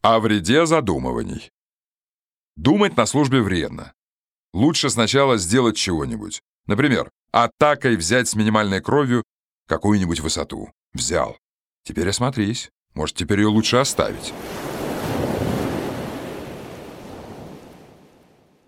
О вреде задумываний. Думать на службе вредно. Лучше сначала сделать чего-нибудь. Например, атакой взять с минимальной кровью какую-нибудь высоту. Взял. Теперь осмотрись. Может, теперь ее лучше оставить.